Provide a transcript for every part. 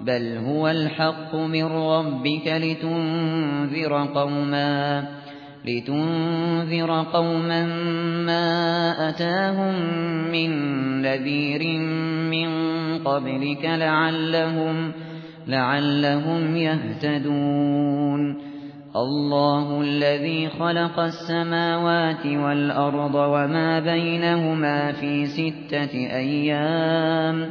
بل هو الحق من ربك لتنذر قوما لتنذر قوما ما أتاهم من نذير من قبلك لعلهم لعلهم يهتدون. الله الذي خلق السماوات والأرض وما بينهما في ستة أيام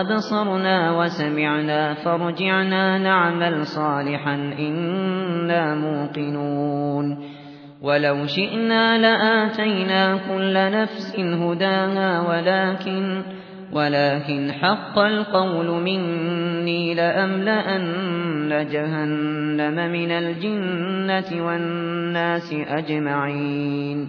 أبصرنا وسمعنا فرجعنا نعمل صالحا إنا موقنون ولو شئنا لآتينا كل نفس هداها ولكن ولكن حق القول مني لأملأن جهنم من الجنة والناس أجمعين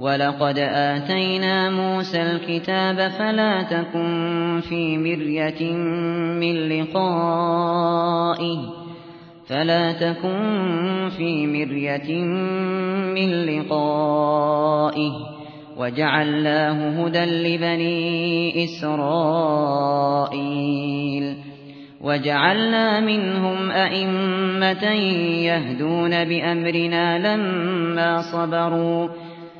ولقد آتينا موسى الكتاب فلا تكن في مرية من لقائه فلا تكن في مرية من لقائه وجعلناه هدى لبني إسرائيل وجعلنا منهم أئمة يهدون بأمرنا لما صبروا